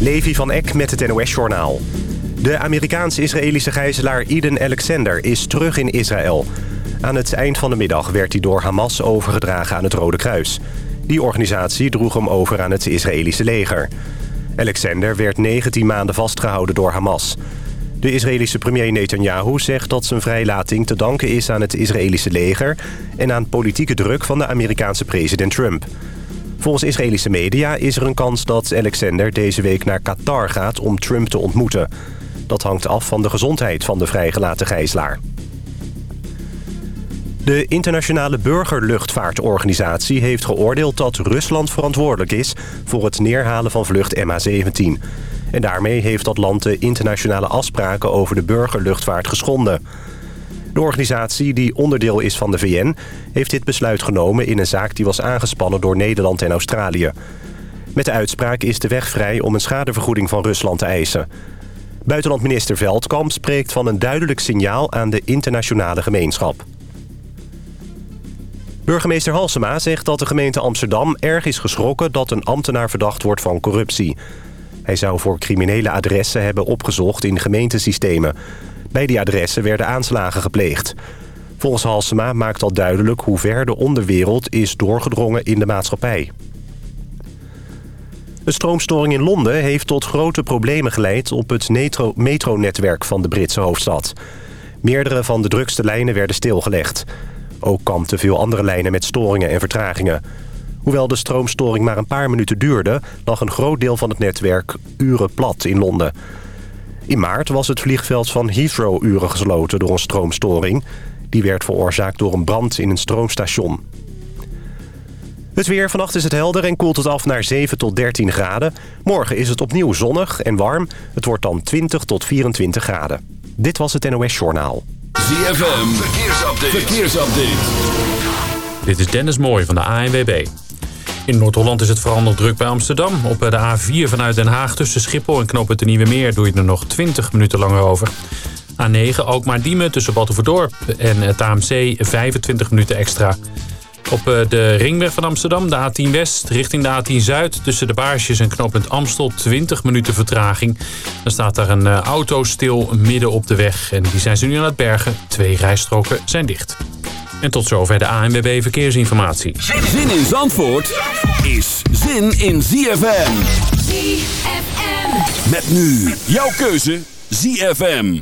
Levi van Eck met het NOS-journaal. De Amerikaans-Israëlische gijzelaar Eden Alexander is terug in Israël. Aan het eind van de middag werd hij door Hamas overgedragen aan het Rode Kruis. Die organisatie droeg hem over aan het Israëlische leger. Alexander werd 19 maanden vastgehouden door Hamas. De Israëlische premier Netanyahu zegt dat zijn vrijlating te danken is aan het Israëlische leger... en aan politieke druk van de Amerikaanse president Trump. Volgens Israëlische media is er een kans dat Alexander deze week naar Qatar gaat om Trump te ontmoeten. Dat hangt af van de gezondheid van de vrijgelaten gijzelaar. De Internationale Burgerluchtvaartorganisatie heeft geoordeeld dat Rusland verantwoordelijk is voor het neerhalen van vlucht MH17. En daarmee heeft dat land de internationale afspraken over de burgerluchtvaart geschonden. De organisatie, die onderdeel is van de VN, heeft dit besluit genomen in een zaak die was aangespannen door Nederland en Australië. Met de uitspraak is de weg vrij om een schadevergoeding van Rusland te eisen. Buitenlandminister Veldkamp spreekt van een duidelijk signaal aan de internationale gemeenschap. Burgemeester Halsema zegt dat de gemeente Amsterdam erg is geschrokken... dat een ambtenaar verdacht wordt van corruptie. Hij zou voor criminele adressen hebben opgezocht in gemeentesystemen. Bij die adressen werden aanslagen gepleegd. Volgens Halsema maakt al duidelijk hoe ver de onderwereld is doorgedrongen in de maatschappij. Een stroomstoring in Londen heeft tot grote problemen geleid... op het metronetwerk van de Britse hoofdstad. Meerdere van de drukste lijnen werden stilgelegd. Ook kampten veel andere lijnen met storingen en vertragingen. Hoewel de stroomstoring maar een paar minuten duurde... lag een groot deel van het netwerk uren plat in Londen. In maart was het vliegveld van Heathrow uren gesloten door een stroomstoring. Die werd veroorzaakt door een brand in een stroomstation. Het weer. Vannacht is het helder en koelt het af naar 7 tot 13 graden. Morgen is het opnieuw zonnig en warm. Het wordt dan 20 tot 24 graden. Dit was het NOS Journaal. ZFM. Verkeersupdate. Verkeersupdate. Dit is Dennis Mooij van de ANWB. In Noord-Holland is het vooral druk bij Amsterdam. Op de A4 vanuit Den Haag tussen Schiphol en Knoop het Nieuwe Meer... doe je er nog 20 minuten langer over. A9 ook maar Diemen tussen Battenverdorp en het AMC 25 minuten extra. Op eh, de ringweg van Amsterdam, de A10 West, richting de A10 Zuid... tussen de Baarsjes en knooppunt Amstel, 20 minuten vertraging. Dan staat daar een eh, auto stil midden op de weg. En die zijn ze nu aan het bergen. Twee rijstroken zijn dicht. En tot zover de ANWB Verkeersinformatie. Zin in Zandvoort is zin in ZFM. ZFM. Met nu jouw keuze ZFM.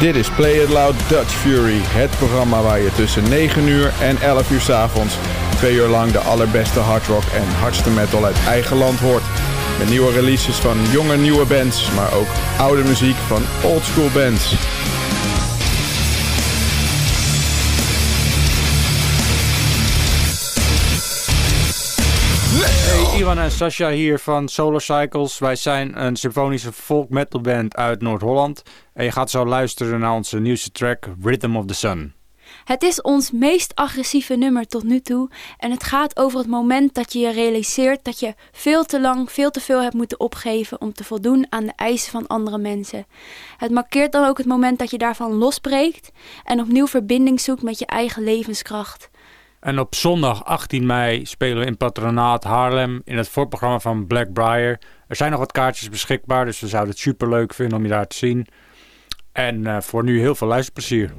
Dit is Play It Loud Dutch Fury, het programma waar je tussen 9 uur en 11 uur 's avonds twee uur lang de allerbeste hardrock en hardste metal uit eigen land hoort. Nieuwe releases van jonge nieuwe bands, maar ook oude muziek van oldschool bands. Hey, Ivan en Sasha hier van Solar Cycles. Wij zijn een symfonische folk metal band uit Noord-Holland. En je gaat zo luisteren naar onze nieuwste track Rhythm of the Sun. Het is ons meest agressieve nummer tot nu toe. En het gaat over het moment dat je je realiseert dat je veel te lang, veel te veel hebt moeten opgeven om te voldoen aan de eisen van andere mensen. Het markeert dan ook het moment dat je daarvan losbreekt en opnieuw verbinding zoekt met je eigen levenskracht. En op zondag 18 mei spelen we in Patronaat Haarlem in het voorprogramma van Blackbriar. Er zijn nog wat kaartjes beschikbaar, dus we zouden het super leuk vinden om je daar te zien. En eh, voor nu heel veel luisterplezier.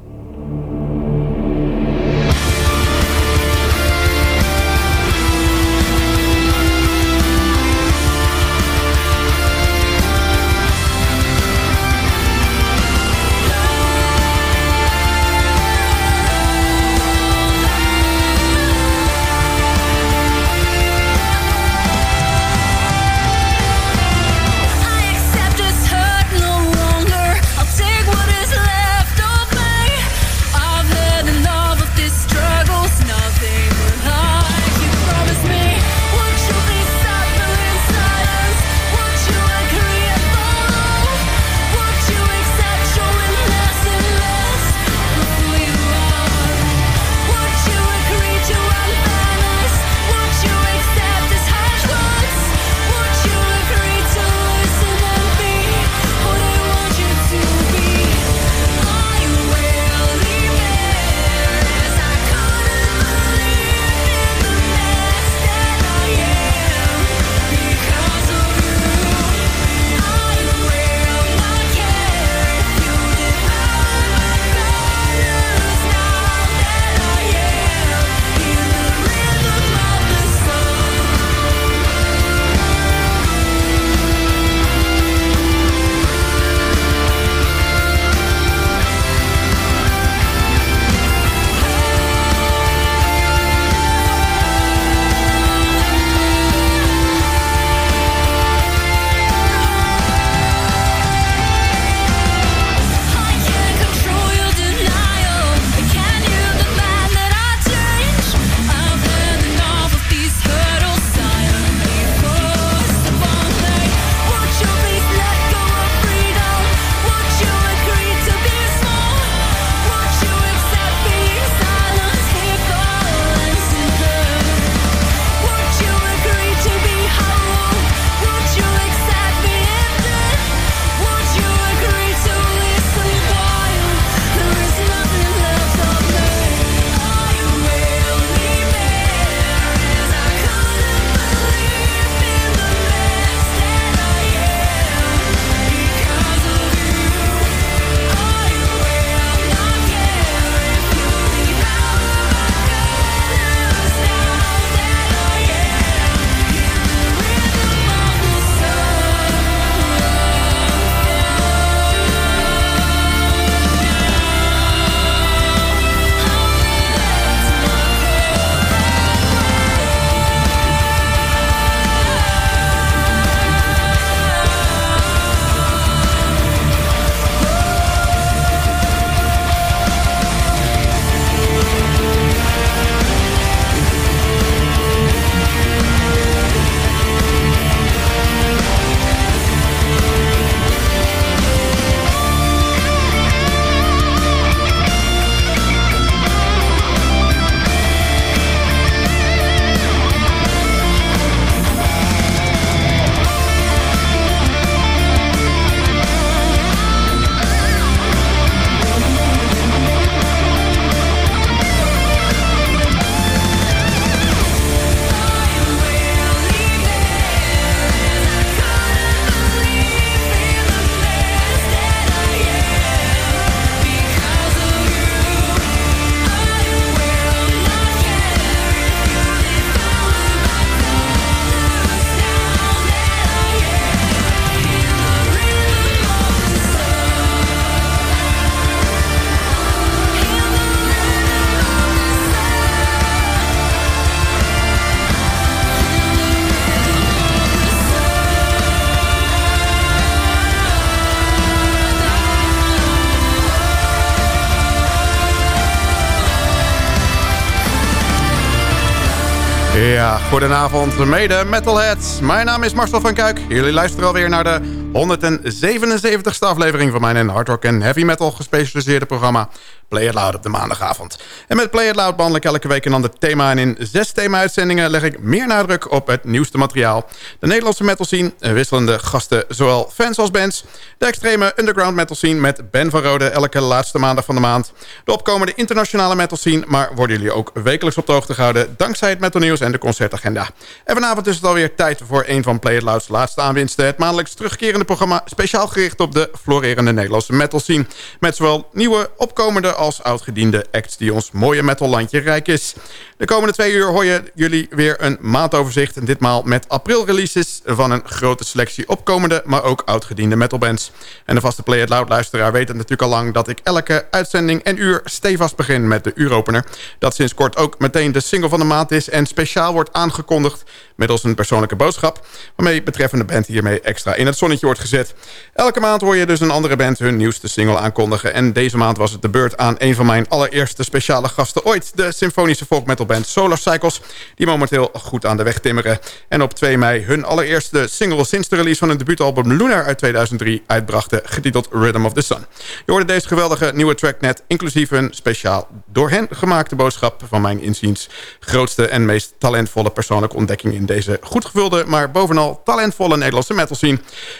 Goedenavond mede metalheads. Mijn naam is Marcel van Kuik. Jullie luisteren alweer naar de 177ste aflevering van mijn in hard rock en heavy metal gespecialiseerde programma Play It Loud op de maandagavond. En met Play It Loud behandel ik elke week een ander thema. En in zes thema-uitzendingen leg ik meer nadruk op het nieuwste materiaal. De Nederlandse metal scene, wisselende gasten, zowel fans als bands. De extreme underground metal scene met Ben van Rode elke laatste maandag van de maand. De opkomende internationale metal scene, maar worden jullie ook wekelijks op de hoogte gehouden... dankzij het metal nieuws en de concertagenda. En vanavond is het alweer tijd voor een van Play It Loud's laatste aanwinsten. Het maandelijks terugkerende programma speciaal gericht op de florerende Nederlandse metal scene. Met zowel nieuwe, opkomende als oudgediende acts die ons mooie metallandje rijk is. De komende twee uur hoor je jullie weer een maandoverzicht. En ditmaal met april releases van een grote selectie opkomende, maar ook oudgediende metalbands. En de vaste Play It Loud luisteraar weet het natuurlijk al lang dat ik elke uitzending en uur stevast begin met de uuropener. Dat sinds kort ook meteen de single van de maand is en speciaal wordt aangekondigd middels een persoonlijke boodschap... waarmee betreffende band hiermee extra in het zonnetje wordt gezet. Elke maand hoor je dus een andere band hun nieuwste single aankondigen... en deze maand was het de beurt aan een van mijn allereerste speciale gasten ooit... de symfonische folk metal band Solar Cycles... die momenteel goed aan de weg timmeren. En op 2 mei hun allereerste single sinds de release van hun debuutalbum Lunar uit 2003 uitbrachten... getiteld Rhythm of the Sun. Je hoorde deze geweldige nieuwe track net... inclusief een speciaal door hen gemaakte boodschap... van mijn inziens grootste en meest talentvolle persoonlijke ontdekking... in deze goed gevulde, maar bovenal talentvolle Nederlandse metal scene.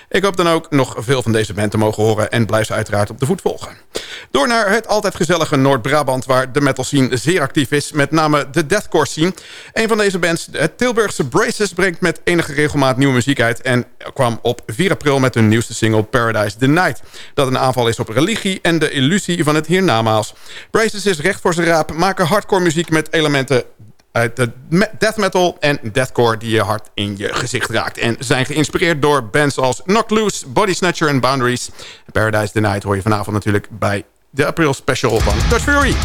Ik hoop dan ook nog veel van deze band te mogen horen... en blijf ze uiteraard op de voet volgen. Door naar het altijd gezellige Noord-Brabant... waar de metal scene zeer actief is, met name de deathcore scene. Een van deze bands, het Tilburgse Braces... brengt met enige regelmaat nieuwe muziek uit... en kwam op 4 april met hun nieuwste single Paradise the Night. Dat een aanval is op religie en de illusie van het hiernamaals. Braces is recht voor zijn raap, maken hardcore muziek met elementen uit de death metal en deathcore die je hard in je gezicht raakt. En zijn geïnspireerd door bands als Knock Loose, Body Snatcher en Boundaries. Paradise the Night hoor je vanavond natuurlijk bij de April Special van Touch Fury.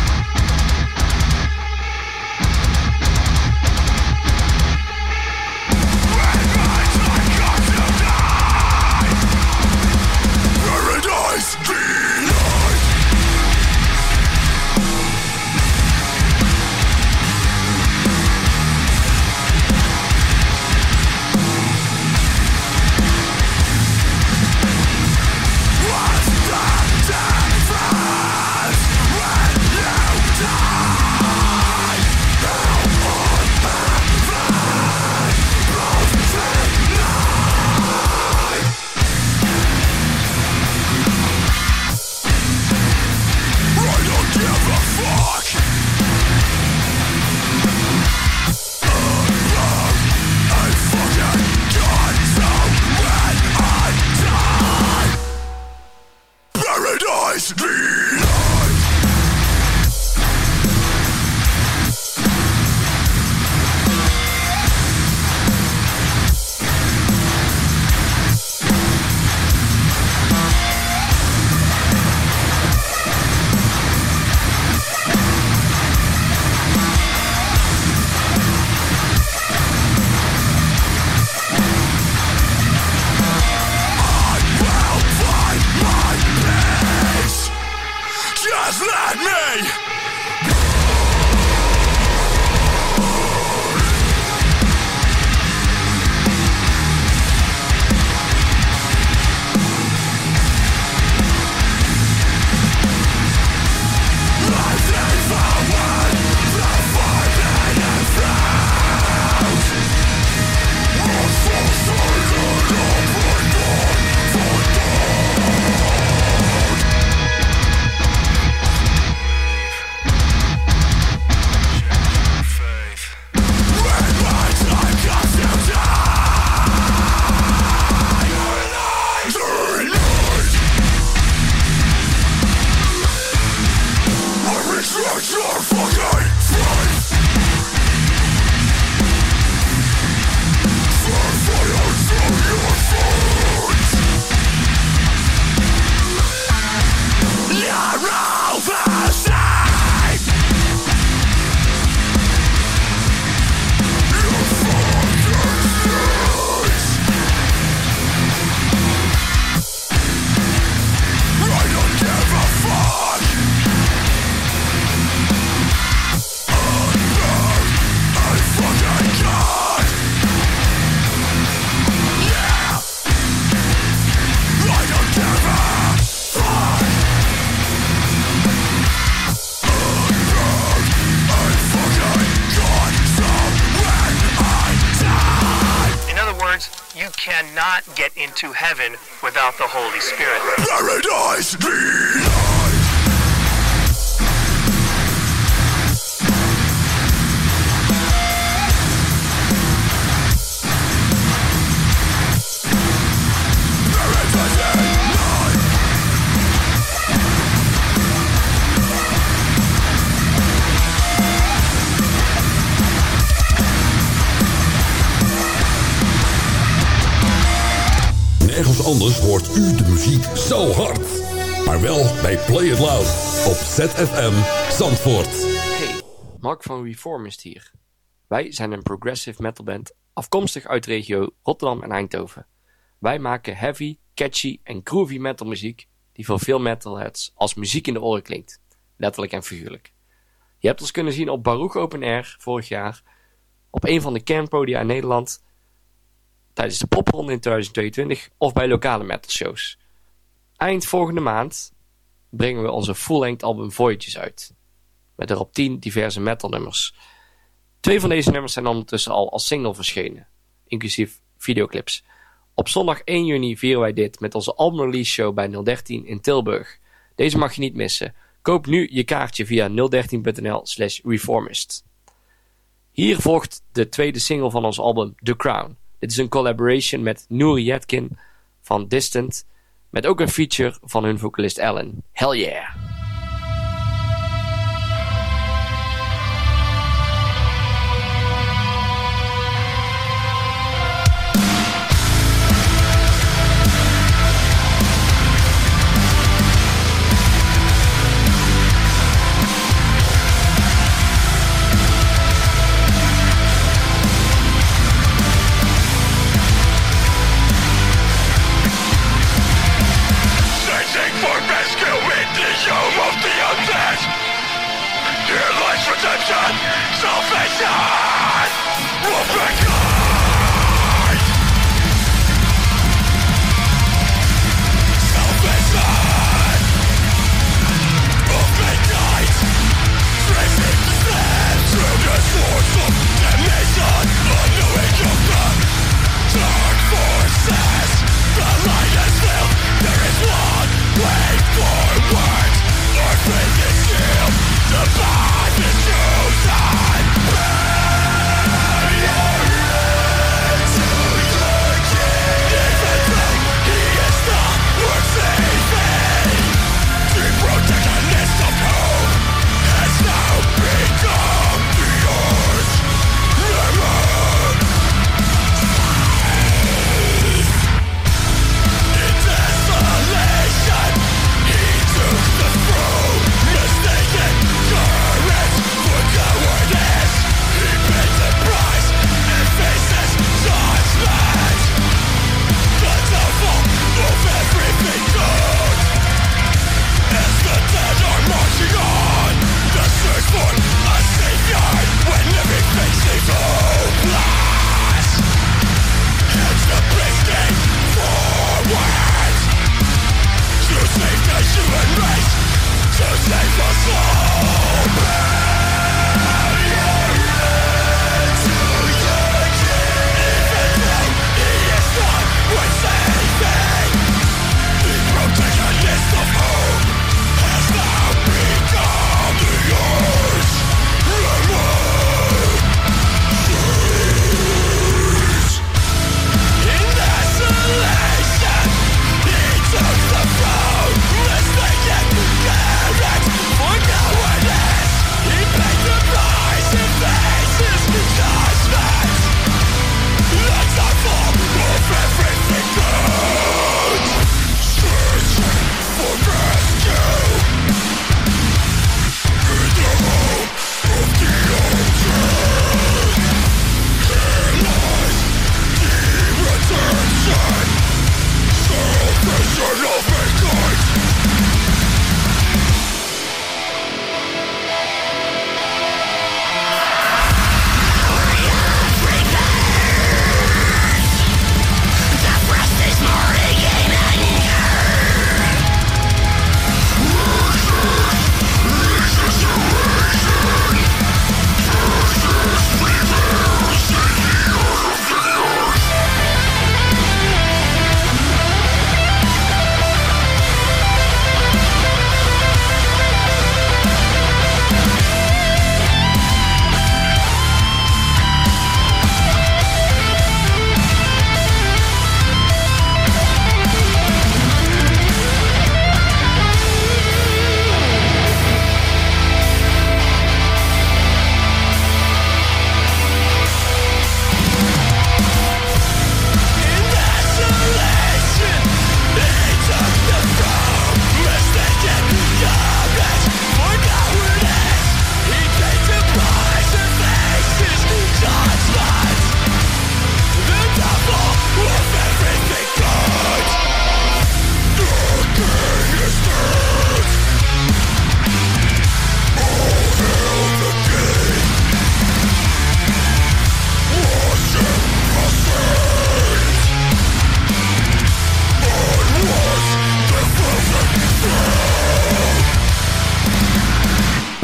It's into heaven without the Holy Spirit. Paradise anders hoort u de muziek zo hard. Maar wel bij Play It Loud op ZFM Zandvoort. Hey, Mark van Reformist hier. Wij zijn een progressive metal band afkomstig uit regio Rotterdam en Eindhoven. Wij maken heavy, catchy en groovy metal muziek die voor veel metalheads als muziek in de oren klinkt. Letterlijk en figuurlijk. Je hebt ons kunnen zien op Baruch Open Air vorig jaar, op een van de kernpodia in Nederland, tijdens de popronde in 2022 of bij lokale metalshows. Eind volgende maand brengen we onze full-length album Voyages uit. Met erop 10 diverse metalnummers. Twee van deze nummers zijn ondertussen al als single verschenen, inclusief videoclips. Op zondag 1 juni vieren wij dit met onze album release show bij 013 in Tilburg. Deze mag je niet missen. Koop nu je kaartje via 013.nl slash reformist. Hier volgt de tweede single van ons album The Crown. Dit is een collaboration met Nouri Yetkin van Distant, met ook een feature van hun vocalist Ellen. Hell yeah!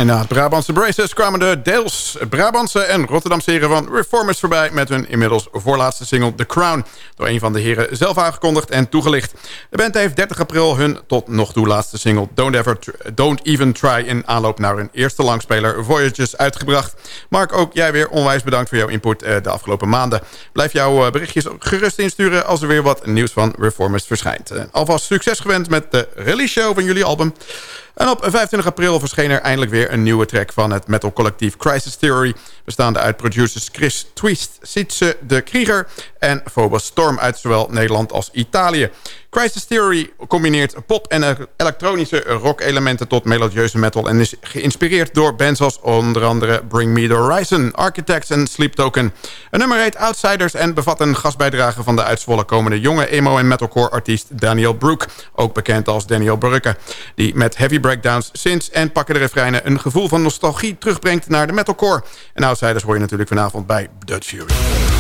Inderdaad, Brabantse Braces kwamen de deels Brabantse en Rotterdamse heren van Reformers voorbij... met hun inmiddels voorlaatste single The Crown. Door een van de heren zelf aangekondigd en toegelicht. De band heeft 30 april hun tot nog toe laatste single Don't, Ever Don't Even Try... in aanloop naar hun eerste langspeler Voyages uitgebracht. Mark, ook jij weer onwijs bedankt voor jouw input eh, de afgelopen maanden. Blijf jouw eh, berichtjes gerust insturen als er weer wat nieuws van Reformers verschijnt. Eh, alvast succes gewend met de release show van jullie album... En op 25 april verscheen er eindelijk weer een nieuwe track van het metalcollectief Crisis Theory... bestaande uit producers Chris Twist, Sietse de Krieger en Phobos Storm uit zowel Nederland als Italië. Crisis Theory combineert pop- en elektronische rock-elementen tot melodieuze metal... en is geïnspireerd door bands als onder andere Bring Me The Horizon, Architects en Sleep Token. Een nummer heet Outsiders en bevat een gastbijdrage van de uitzwollen komende jonge emo- en metalcore-artiest Daniel Brook, ook bekend als Daniel Brugge, die met heavy breakdowns, synths en pakkende refreinen een gevoel van nostalgie terugbrengt naar de metalcore. En Outsiders hoor je natuurlijk vanavond bij Dutch Fury.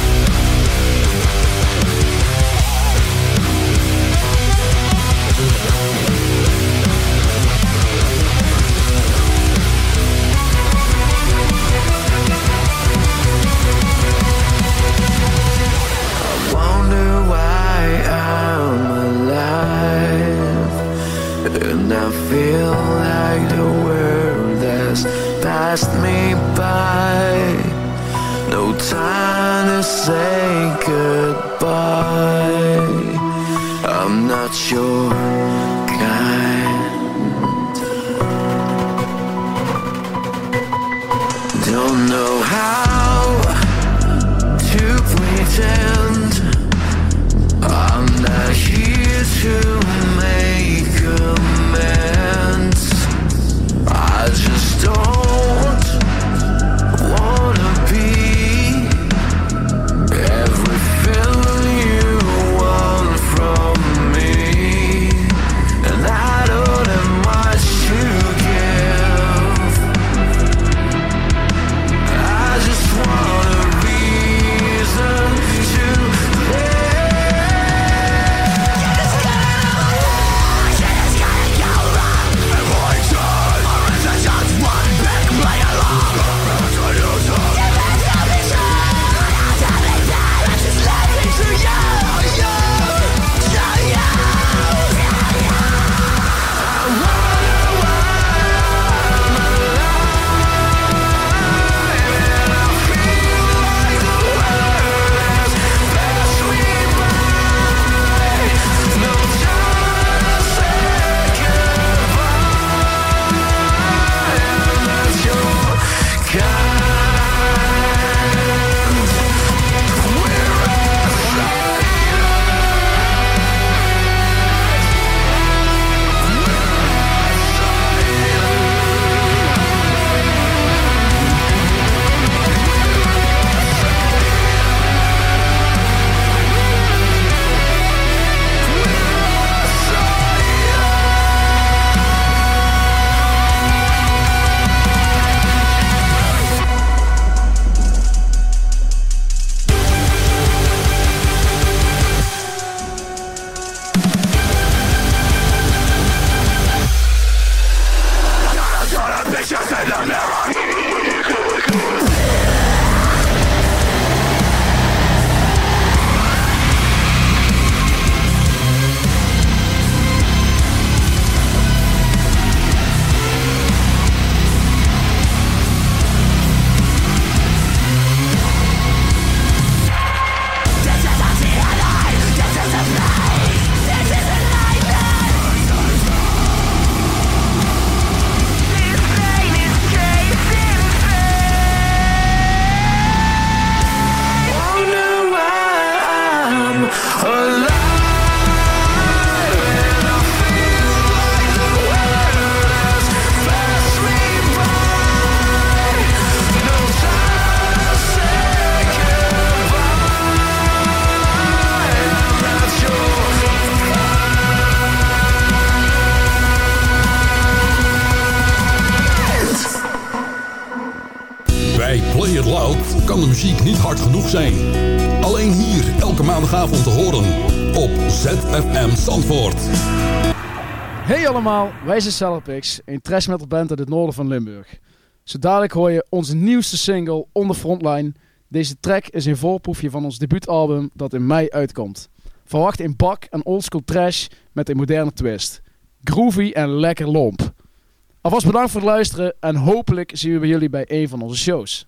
Kan de muziek niet hard genoeg zijn. Alleen hier elke maandagavond te horen op ZFM Zandvoort. Hey allemaal, wij zijn Celpix, een trash metal band uit het noorden van Limburg. Zo dadelijk hoor je onze nieuwste single On The Frontline. Deze track is een voorproefje van ons debuutalbum dat in mei uitkomt. Verwacht een bak en oldschool trash met een moderne twist. Groovy en lekker lomp. Alvast bedankt voor het luisteren en hopelijk zien we jullie bij een van onze shows.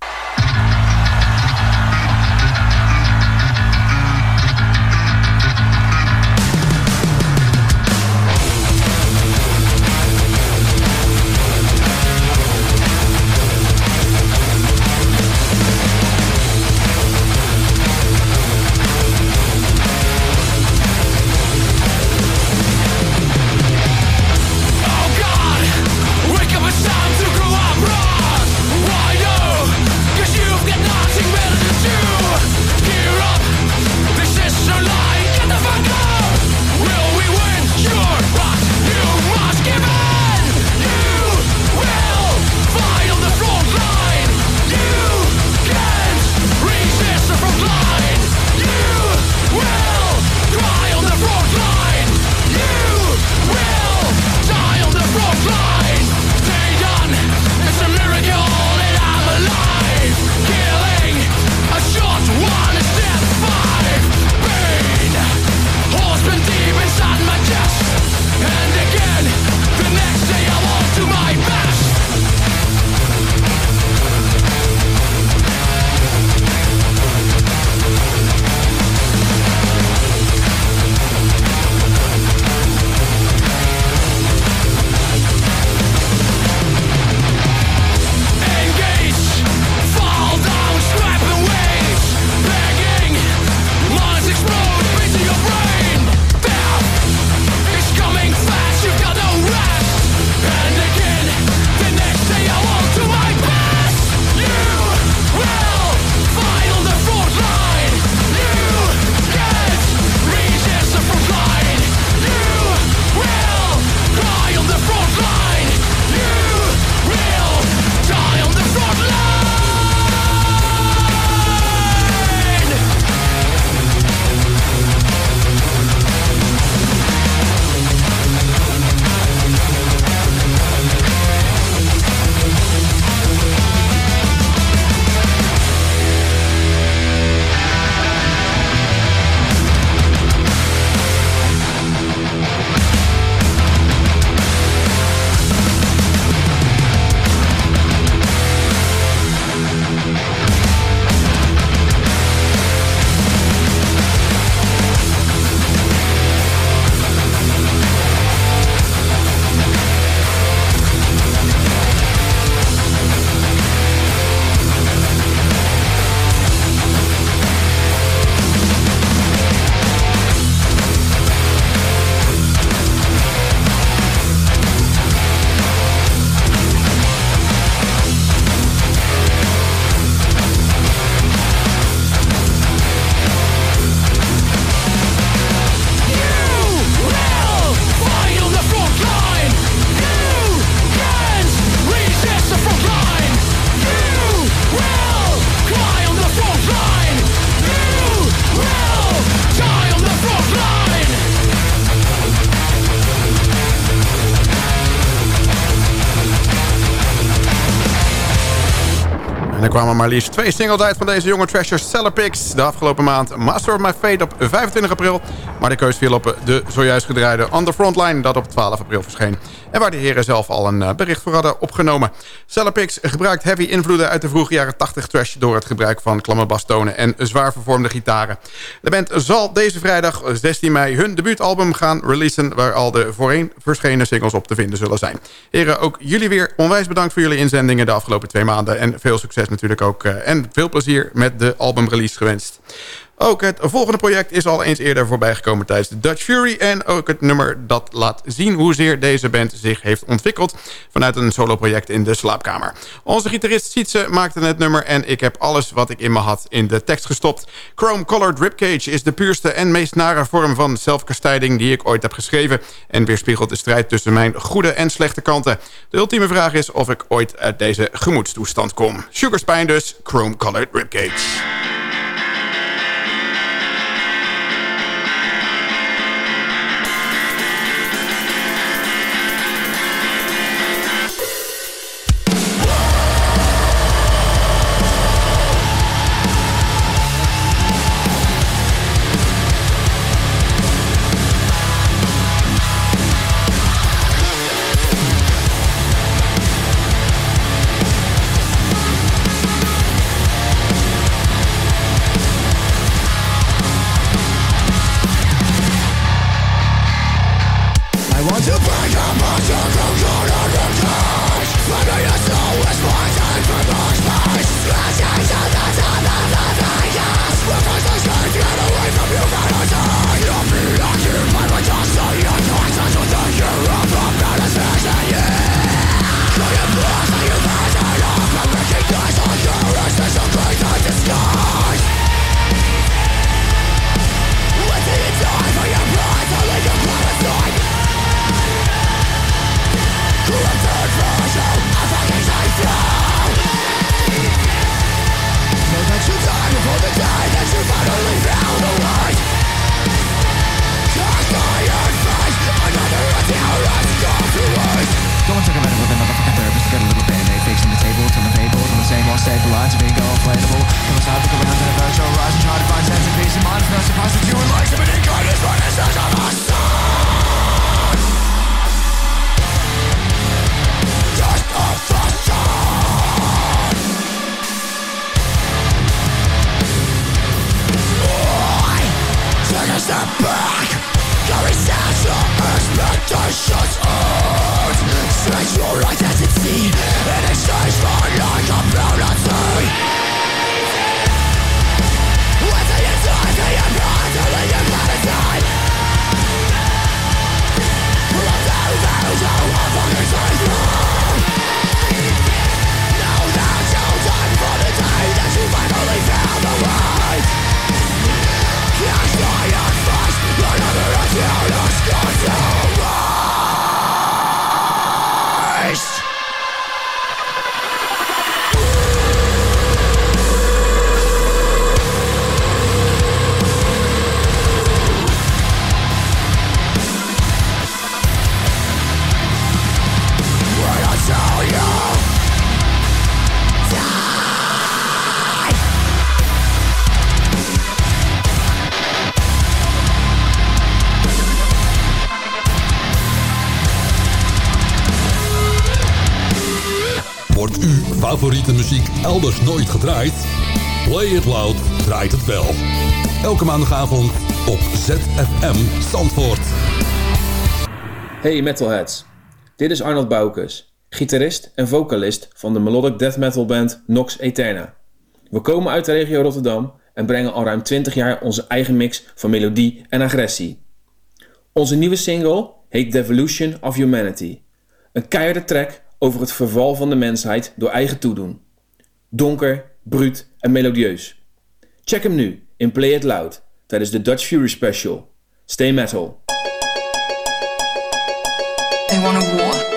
Er kwamen maar liefst twee singles uit van deze jonge trashers Pix. De afgelopen maand Master of My Fate op 25 april. Maar de keus viel op de zojuist gedraaide On The Frontline... dat op 12 april verscheen. En waar de heren zelf al een eh, bericht voor hadden opgenomen. Cellar Pix gebruikt heavy invloeden uit de vroege jaren 80 trash... door het gebruik van klamme bastonen en zwaar vervormde gitaren. De band zal deze vrijdag 16 mei hun debuutalbum gaan releasen... waar al de voorheen verschenen singles op te vinden zullen zijn. Heren, ook jullie weer onwijs bedankt voor jullie inzendingen... de afgelopen twee maanden. En veel succes natuurlijk ook. eh, en veel plezier met de albumrelease gewenst. Ook het volgende project is al eens eerder voorbijgekomen tijdens de Dutch Fury. En ook het nummer dat laat zien hoezeer deze band zich heeft ontwikkeld... vanuit een soloproject in de slaapkamer. Onze gitarist Sietse maakte het nummer... en ik heb alles wat ik in me had in de tekst gestopt. Chrome Colored Ribcage is de puurste en meest nare vorm van zelfkastijding... die ik ooit heb geschreven... en weerspiegelt de strijd tussen mijn goede en slechte kanten. De ultieme vraag is of ik ooit uit deze gemoedstoestand kom. Sugarspine dus, Chrome Colored Ribcage. Elders nooit gedraaid? Play It Loud draait het wel. Elke maandagavond op ZFM Zandvoort. Hey metalheads, dit is Arnold Boukes, gitarist en vocalist van de melodic death metal band Nox Eterna. We komen uit de regio Rotterdam en brengen al ruim 20 jaar onze eigen mix van melodie en agressie. Onze nieuwe single heet Devolution of Humanity. Een keiharde track over het verval van de mensheid door eigen toedoen. Donker, bruut en melodieus. Check hem nu in Play It Loud tijdens de Dutch Fury Special. Stay metal. They want a.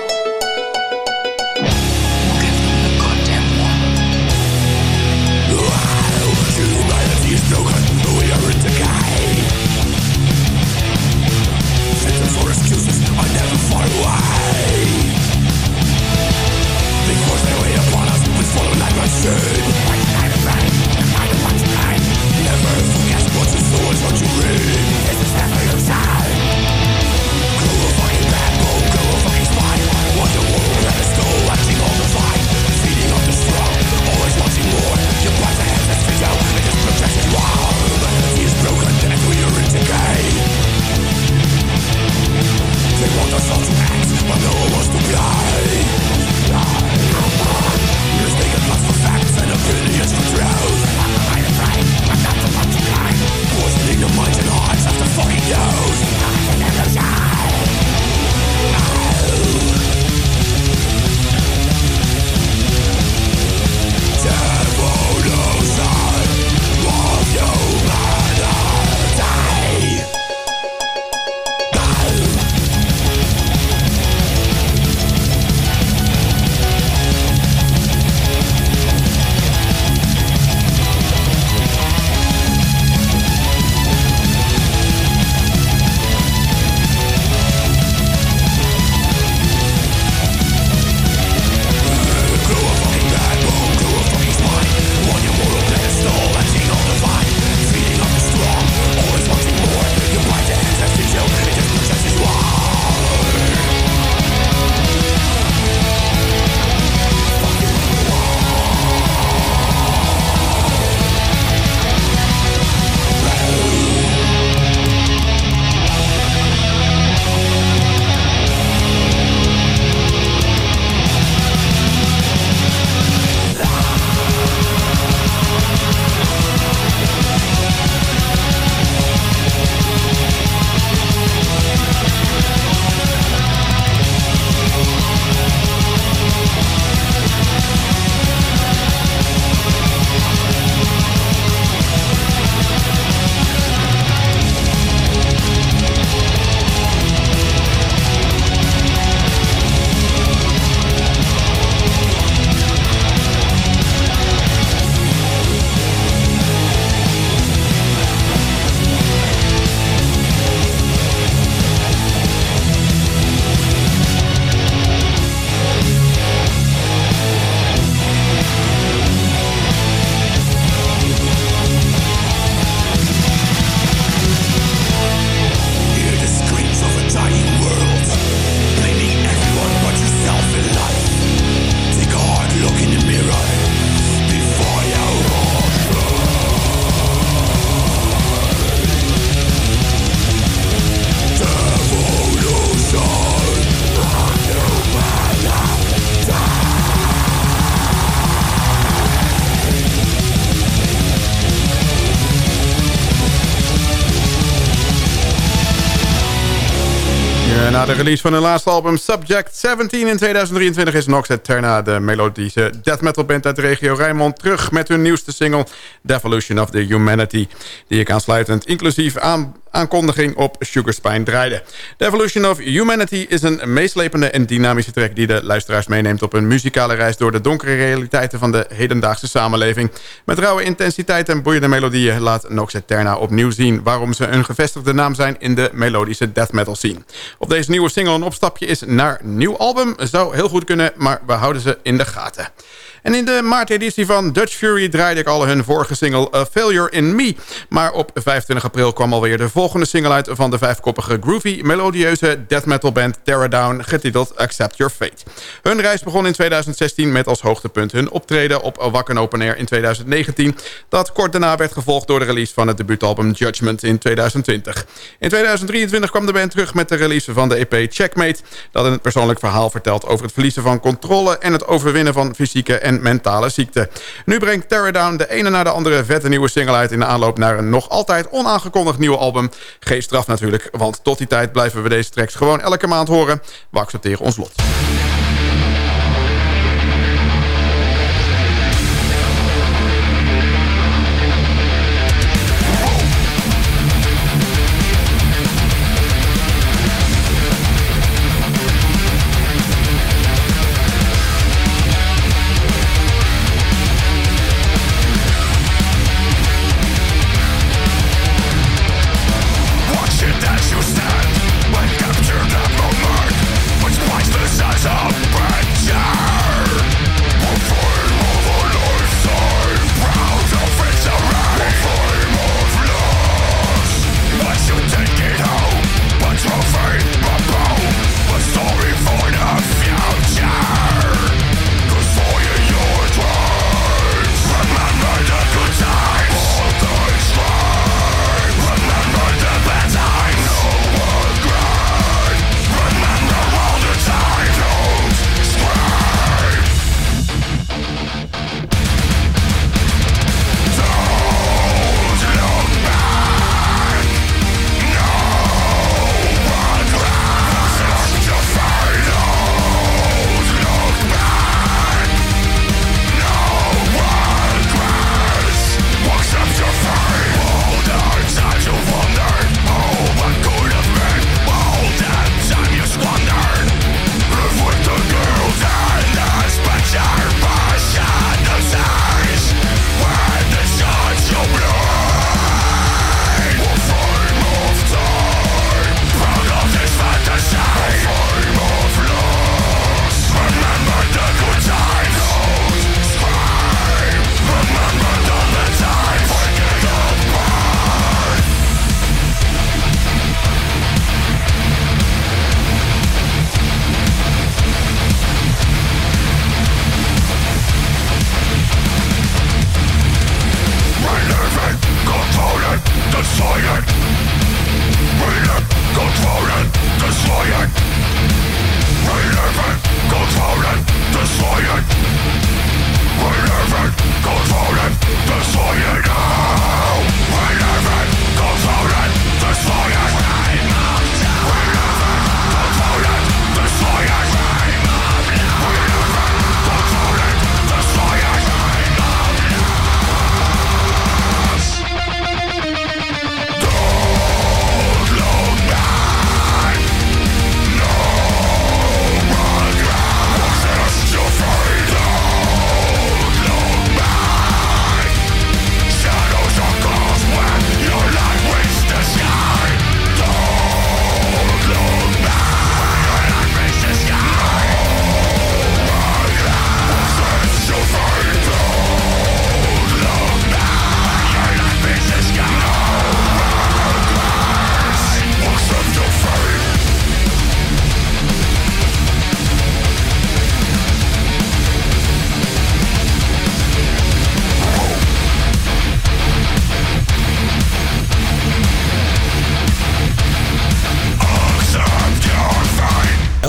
de release van hun laatste album Subject 17 in 2023 is Nox Eterna, de melodische death metal band uit de regio Rijnmond, terug met hun nieuwste single Devolution of the Humanity, die ik aansluitend inclusief aan aankondiging op Sugarspine draaide. The Evolution of Humanity is een meeslepende en dynamische track... die de luisteraars meeneemt op een muzikale reis... door de donkere realiteiten van de hedendaagse samenleving. Met rauwe intensiteit en boeiende melodieën laat Nox Eterna opnieuw zien... waarom ze een gevestigde naam zijn in de melodische death metal scene. Op deze nieuwe single een opstapje is naar nieuw album. Zou heel goed kunnen, maar we houden ze in de gaten. En in de maarteditie van Dutch Fury draaide ik al hun vorige single A Failure in Me. Maar op 25 april kwam alweer de volgende single uit van de vijfkoppige groovy melodieuze death metal band Terra Down getiteld Accept Your Fate. Hun reis begon in 2016 met als hoogtepunt hun optreden op Wakken Open Air in 2019. Dat kort daarna werd gevolgd door de release van het debuutalbum Judgment in 2020. In 2023 kwam de band terug met de release van de EP Checkmate. Dat een persoonlijk verhaal vertelt over het verliezen van controle en het overwinnen van fysieke en mentale ziekte. Nu brengt Terror Down de ene na de andere vette nieuwe single uit... in de aanloop naar een nog altijd onaangekondigd nieuwe album. Geen straf natuurlijk, want tot die tijd blijven we deze tracks gewoon elke maand horen. We accepteren ons lot.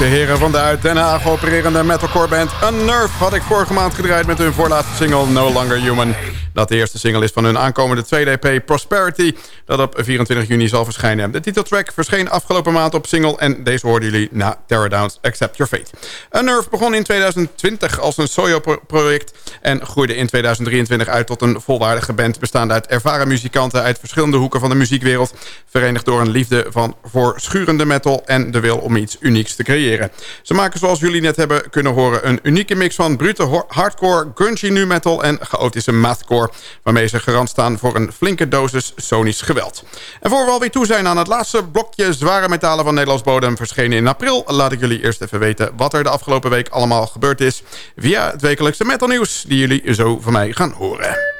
De heren van de uit Den Haag opererende metalcore band Unnerve... had ik vorige maand gedraaid met hun voorlaatste single No Longer Human. Dat de eerste single is van hun aankomende tweede EP Prosperity... dat op 24 juni zal verschijnen. De titeltrack verscheen afgelopen maand op single... en deze hoorden jullie na Terror Downs Accept Your Fate. Unnerve begon in 2020 als een solo-project... en groeide in 2023 uit tot een volwaardige band... bestaande uit ervaren muzikanten uit verschillende hoeken van de muziekwereld... verenigd door een liefde van voor schurende metal... en de wil om iets unieks te creëren. Ze maken zoals jullie net hebben kunnen horen... een unieke mix van brute hardcore, grungy nu metal en chaotische mathcore... waarmee ze garant staan voor een flinke dosis sonisch geweld. En voor we alweer toe zijn aan het laatste blokje zware metalen van Nederlands bodem... verschenen in april, laat ik jullie eerst even weten... wat er de afgelopen week allemaal gebeurd is... via het wekelijkse metalnieuws die jullie zo van mij gaan horen.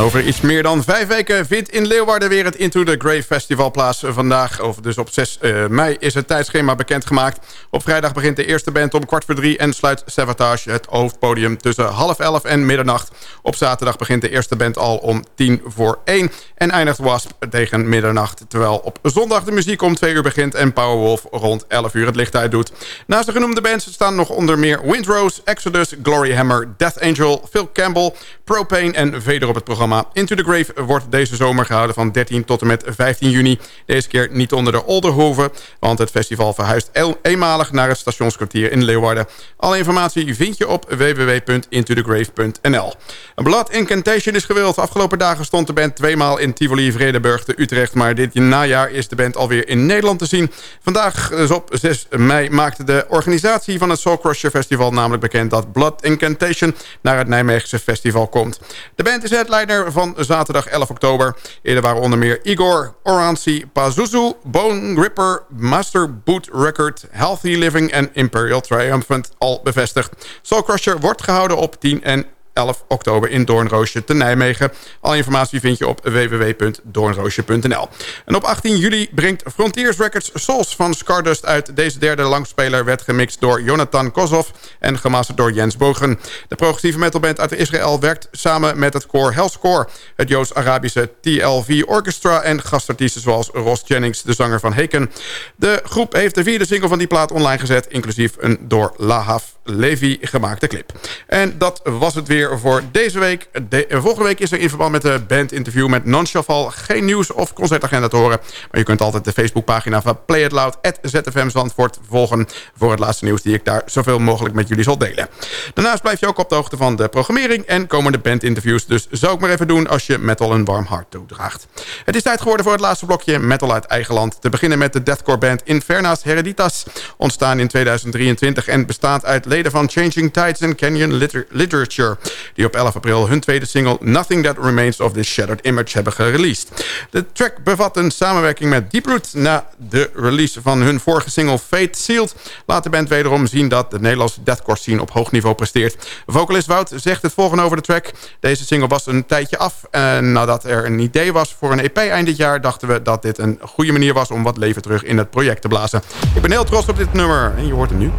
Over iets meer dan vijf weken vindt in Leeuwarden weer het Into the Grave Festival plaats. Vandaag, of dus op 6 uh, mei, is het tijdschema bekendgemaakt. Op vrijdag begint de eerste band om kwart voor drie... en sluit Savatage het hoofdpodium tussen half elf en middernacht. Op zaterdag begint de eerste band al om tien voor één... en eindigt Wasp tegen middernacht. Terwijl op zondag de muziek om twee uur begint... en Powerwolf rond 11 uur het licht uit doet. Naast de genoemde bands staan nog onder meer Windrose, Exodus, Glory Hammer... Death Angel, Phil Campbell, Propane en Vader op het programma Into the Grave wordt deze zomer gehouden van 13 tot en met 15 juni. Deze keer niet onder de Olderhoven, want het festival verhuist eenmalig naar het stationskwartier in Leeuwarden. Alle informatie vind je op www.intothegrave.nl. Blood Incantation is gewild. Afgelopen dagen stond de band tweemaal in Tivoli, Vredenburg te Utrecht, maar dit najaar is de band alweer in Nederland te zien. Vandaag, dus op 6 mei, maakte de organisatie van het Soul Crusher Festival namelijk bekend dat Blood Incantation naar het Nijmeegse festival De band is headliner van zaterdag 11 oktober. Eerder waren onder meer Igor, Oranzi, Pazuzu, Bone Gripper, Master Boot Record, Healthy Living en Imperial Triumphant al bevestigd. Soul Crusher wordt gehouden op 10 en 11 oktober in Doornroosje te Nijmegen. Alle informatie vind je op www.doornroosje.nl. En op 18 juli brengt Frontiers Records Souls van Scardust uit. Deze derde langspeler werd gemixt door Jonathan Kozov en gemasterd door Jens Bogen. De progressieve metalband uit Israël werkt samen met het koor Hellscore, het Joods-Arabische TLV Orchestra en gastartiesten zoals Ross Jennings, de zanger van Heken. De groep heeft de vierde single van die plaat online gezet, inclusief een door Lahav Levi gemaakte clip. En dat was het weer voor deze week. De, volgende week is er in verband met de bandinterview met Non-Shuffle geen nieuws of concertagenda te horen. Maar je kunt altijd de Facebookpagina van Play It Loud ZFM Zandvoort volgen voor het laatste nieuws die ik daar zoveel mogelijk met jullie zal delen. Daarnaast blijf je ook op de hoogte van de programmering en komende bandinterviews. Dus zou ik maar even doen als je metal een warm hart toedraagt. Het is tijd geworden voor het laatste blokje metal uit eigen land. Te beginnen met de deathcore band Infernas Hereditas. Ontstaan in 2023 en bestaat uit leden van Changing Tides en Canyon Liter Literature die op 11 april hun tweede single Nothing That Remains of This Shattered Image hebben gereleased. De track bevat een samenwerking met Deeproot. Na de release van hun vorige single Fate Sealed laat de band wederom zien dat de Nederlandse deathcore scene op hoog niveau presteert. Vocalist Wout zegt het volgende over de track. Deze single was een tijdje af en nadat er een idee was voor een EP eind dit jaar dachten we dat dit een goede manier was om wat leven terug in het project te blazen. Ik ben heel trots op dit nummer en je hoort hem nu.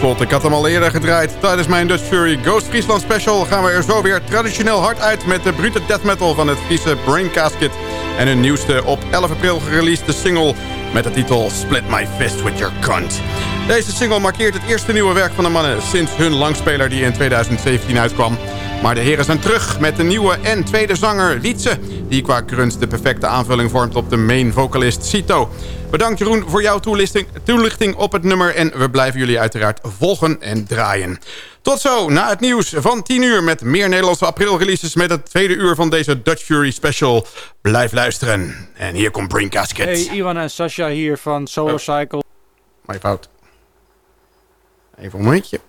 Ik had hem al eerder gedraaid. Tijdens mijn Dutch Fury Ghost Friesland Special gaan we er zo weer traditioneel hard uit... met de brute death metal van het Friese Brain Casket... en hun nieuwste op 11 april gereleasede single met de titel Split My Fist With Your Cunt. Deze single markeert het eerste nieuwe werk van de mannen sinds hun langspeler die in 2017 uitkwam. Maar de heren zijn terug met de nieuwe en tweede zanger Wietse... die qua grunts de perfecte aanvulling vormt op de main vocalist Cito. Bedankt Jeroen voor jouw toelichting, toelichting op het nummer... en we blijven jullie uiteraard volgen en draaien. Tot zo, na het nieuws van 10 uur met meer Nederlandse april-releases... met het tweede uur van deze Dutch Fury special. Blijf luisteren. En hier komt Brain Casket. Hey, Ivan en Sasha hier van Solar Cycle. Mijn fout. Even een momentje.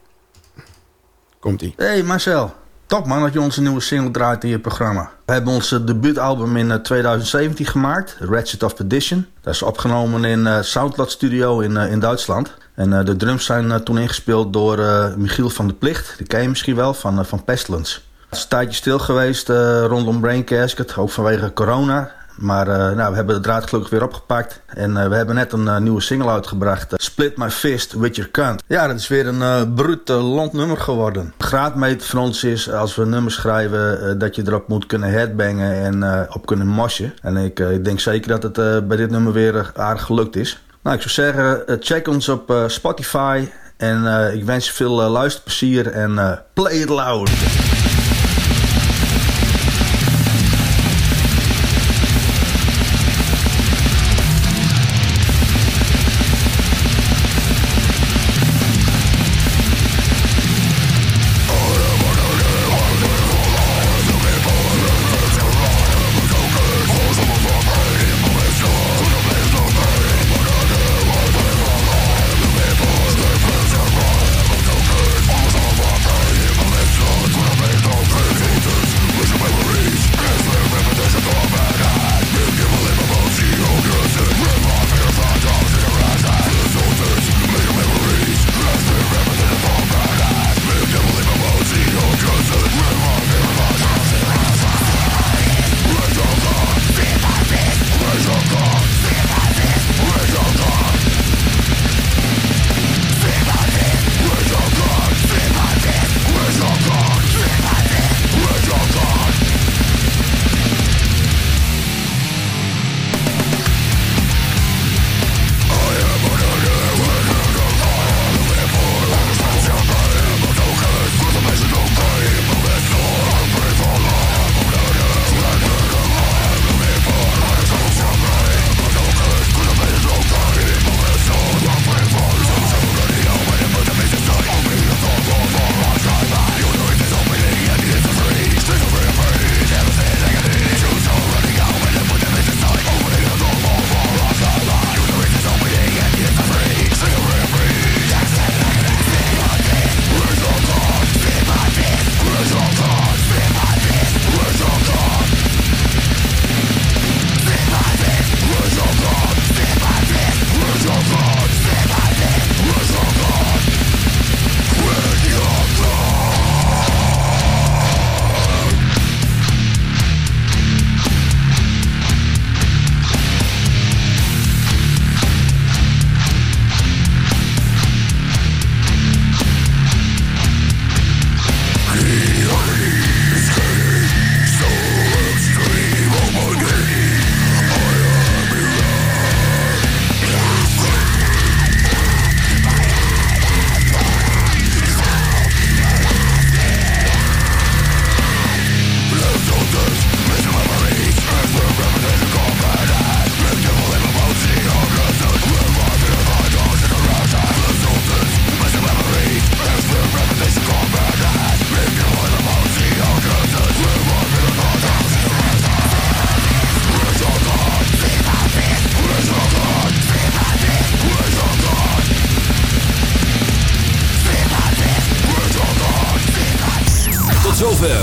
Komt-ie. Hey Marcel, top man dat je onze nieuwe single draait in je programma. We hebben ons eh, debuutalbum in eh, 2017 gemaakt, Ratchet of Perdition. Dat is opgenomen in uh, Soundcloud Studio in, eh, in Duitsland. En eh, de drums zijn eh, toen ingespeeld door eh, Michiel van de Plicht. Die ken je misschien wel, van, eh, van Pestilence. Het is een tijdje stil geweest eh, rondom Brain Casket, ook vanwege corona. Maar eh, nou, we hebben de draad gelukkig weer opgepakt. En eh, we hebben net een eh, nieuwe single uitgebracht. Split My Fist With Your Cunt. Ja, dat is weer een brute landnummer geworden. De graadmeter van ons is als we nummers schrijven... dat je erop moet kunnen headbangen en op kunnen moshen. En ik, ik denk zeker dat het bij dit nummer weer aardig gelukt is. Nou, ik zou zeggen, check ons op Spotify. En ik wens je veel luisterplezier en play it loud.